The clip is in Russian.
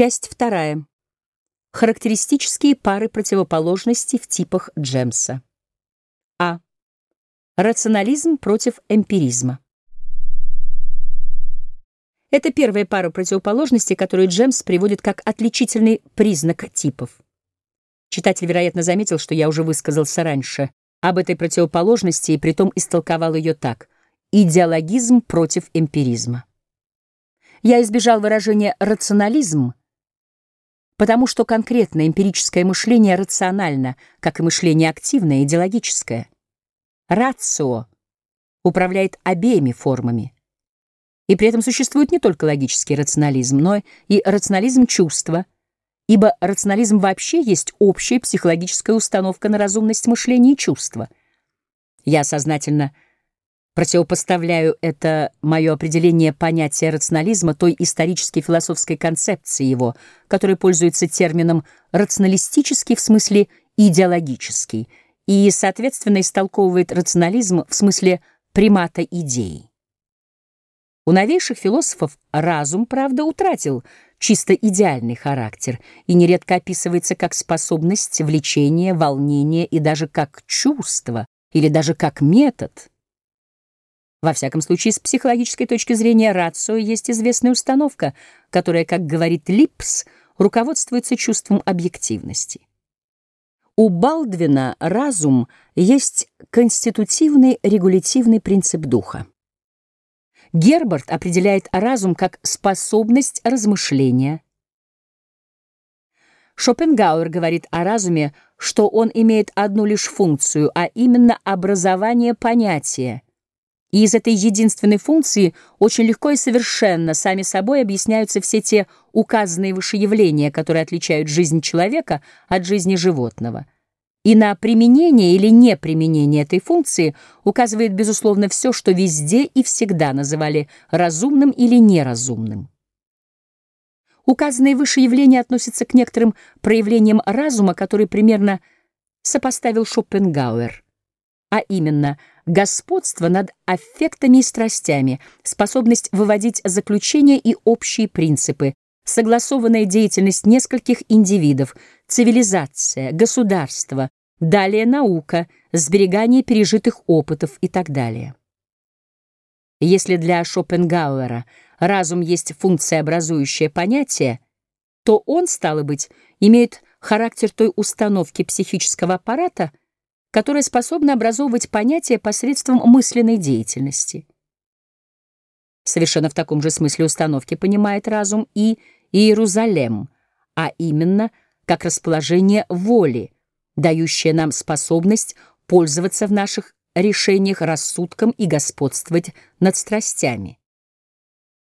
Часть вторая. Характеристические пары противоположностей в типах Джемса. А. Рационализм против эмпиризма. Это первая пара противоположностей, которую Джемс приводит как отличительный признак типов. Читатель, вероятно, заметил, что я уже высказался раньше об этой противоположности и притом истолковал ее так — идеологизм против эмпиризма. Я избежал выражения «рационализм», потому что конкретное эмпирическое мышление рационально, как и мышление активное, идеологическое. Рацио управляет обеими формами. И при этом существует не только логический рационализм, но и рационализм чувства, ибо рационализм вообще есть общая психологическая установка на разумность мышления и чувства. Я сознательно Противопоставляю это мое определение понятия рационализма той исторической философской концепции его, которая пользуется термином рационалистический в смысле идеологический и, соответственно, истолковывает рационализм в смысле примата идеи. У новейших философов разум, правда, утратил чисто идеальный характер и нередко описывается как способность влечения, волнения и даже как чувство или даже как метод — во всяком случае, с психологической точки зрения, рацио есть известная установка, которая, как говорит Липс, руководствуется чувством объективности. У Балдвина разум есть конститутивный регулятивный принцип духа. Герберт определяет разум как способность размышления. Шопенгауэр говорит о разуме, что он имеет одну лишь функцию, а именно образование понятия — и из этой единственной функции очень легко и совершенно сами собой объясняются все те указанные выше явления, которые отличают жизнь человека от жизни животного. И на применение или неприменение этой функции указывает, безусловно, все, что везде и всегда называли разумным или неразумным. Указанные выше явления относятся к некоторым проявлениям разума, которые примерно сопоставил Шопенгауэр, а именно – господство над аффектами и страстями, способность выводить заключения и общие принципы, согласованная деятельность нескольких индивидов, цивилизация, государство, далее наука, сберегание пережитых опытов и так далее. Если для Шопенгауэра разум есть функциообразующее понятие, то он, стало быть, имеет характер той установки психического аппарата, которая способна образовывать понятия посредством мысленной деятельности. Совершенно в таком же смысле установки понимает разум и Иерусалим, а именно как расположение воли, дающее нам способность пользоваться в наших решениях рассудком и господствовать над страстями.